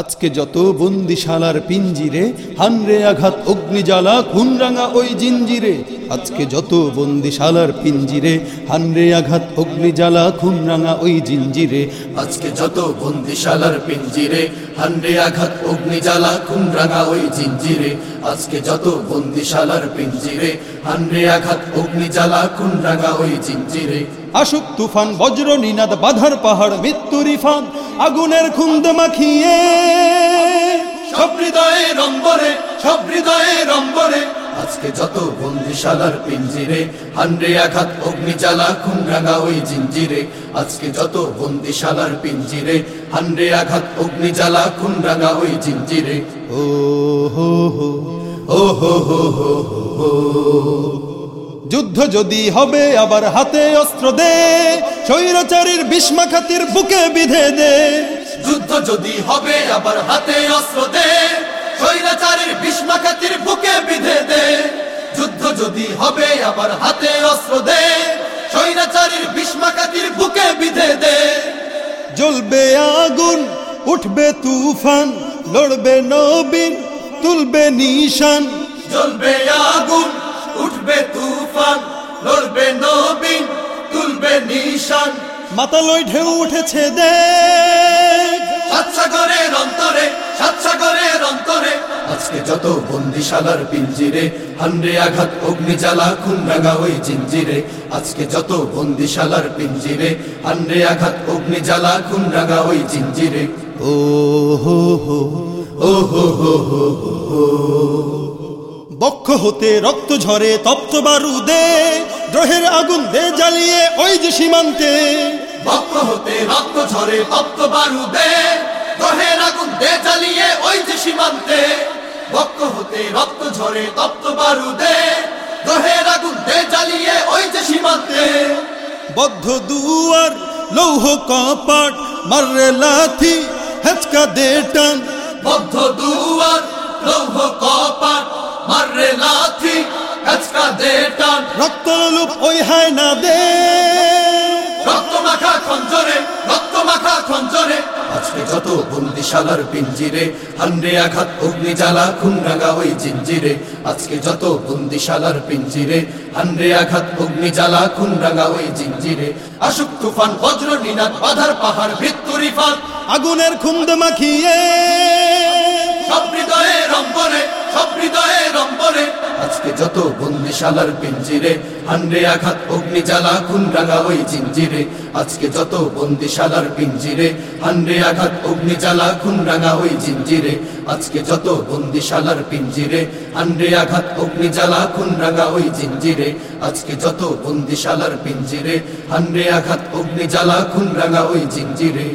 আজকে যত বন্দিশালার পিঞ্জিরে, হানরে আঘাত, অগ্নিজ্বালা, খুনরাঙা ওই জিঞ্জিরে, আজকে যত বন্দিশালার পিঞ্জিরে, হানরে আঘাত, অগ্নিজ্বালা, খুনরাঙা ওই জিঞ্জিরে, আজকে যত বন্দিশালার পিঞ্জিরে হান্ডে আঘাত অগ্নি জ্বালা খুন রাঙা ওই জিঞ্জিরে, আজকে যত বন্দিশালার পিঞ্জিরে হান্ডে আঘাত অগ্নি জ্বালা খুন রাঙা ওই জিঞ্জিরে। আশুক তুফান, বজ্র, নিনাদ, বাধার পাহাড় মৃত্যুরি ফাঁদ আগুনের খুন্দ মাখিয়ে সব হৃদয়ে রম্বরে সব হৃদয়ে রম্বরে আজকে যত বন্দিশালার পিঞ্জিরে, হান্ডে আঘাত অগ্নি জ্বালা খুন রাঙা ওই জিঞ্জিরে। আজকে যত বন্দিশালার পিঞ্জিরে, হান্ডে আঘাত অগ্নি জ্বালা খুন রাঙা ওই জিঞ্জিরে। ও হো হো, ও হো হো হো হো। যুদ্ধ যদি হবে আবার হাতে অস্ত্র দে স্বৈরাচারীর বিস্মা খাতির বুকে বিধে দে। যুদ্ধ যদি হবে আবার হাতে অস্ত্র দে স্বৈরাচারীর বিষ্মাখাতির বুকে বিধে দে। যুদ্ধ যদি হবে আবার হাতে অস্ত্র দে স্বৈরাচারীর বিষ্মাখাতির বুকে বিধে দে। জ্বলবে আগুন উঠবে তুফান লড়বে নবীন তুলবে নিশান। জ্বলবে আগুন উঠবে তুফান লড়বে নবীন তুলবে নিশান। মাতালই ঢেউ উঠেছে দেখ সাতসাগরের অন্তরে সাতসাগরের অন্তরে আজকে যত বন্দিশালার পিঞ্জিরে হান্ডে আঘাত অগ্নি জ্বালা খুন রাঙা ওই জিঞ্জিরে আজকে যত বন্দিশালার পিঞ্জিরে হান্ডে আঘাত অগ্নি জ্বালা খুন রাঙা ওই জিঞ্জিরে। ও হো হো। ও হো হো হো হো। বক্ষ হতে রক্ত ঝরে তপ্ত বারুদে দ্রোহের আগুন দে জ্বালিয়ে ওই যে সীমান্তে। বক্র হতে রক্ত ঝরে তপ্ত বারুদে গ্রহের আগুন দে জ্বালিয়ে ওই যে সীমান্তে। বক্র হতে রক্ত ঝরে তপ্ত বারুদে গ্রহের আগুন দে জ্বালিয়ে ওই যে সীমান্তে। বদ্ধ দুয়ার লৌহ কপাট মাররে লাথি হেচকা দে টান বদ্ধ দুয়ার লৌহ কপাট মাররে লাথি কাচকা দে টান রক্ত লুপ ওই হায় না দে। রক্ত মাখা খঞ্জরে রক্ত মাখা খঞ্জরে। আজকে যত বন্দিশালার পিঞ্জিরে হান্ডে আঘাত অগ্নি জ্বালা খুন রাঙা ওই জিঞ্জিরে। আজকে যত বন্দিশালার পিঞ্জিরে হান্ডে আঘাত অগ্নি জ্বালা খুন রাঙা ওই জিঞ্জিরে। আশুক তুফান বজ্র নিনাদ বাধার পাহাড় মৃত্যুরি ফান আগুনের খুন্দ মাখিয়ে যত বন্দিশালার পিঞ্জিরে। হান্ডে আঘাত অগ্নি জ্বালা খুন রাঙা ওই জিঞ্জিরে। আজকে যত বন্দিশালার পিঞ্জিরে। হান্ডে আঘাত অগ্নি জ্বালা খুন রাঙা ওই জিঞ্জিরে। আজকে যত বন্দিশালার পিঞ্জিরে। হান্ডে আঘাত অগ্নি জ্বালা খুন রাঙা ওই জিঞ্জিরে। আজকে যত বন্দিশালার পিঞ্জিরে। হান্ডে আঘাত অগ্নি জ্বালা খুন রাঙা ওই জিঞ্জিরে।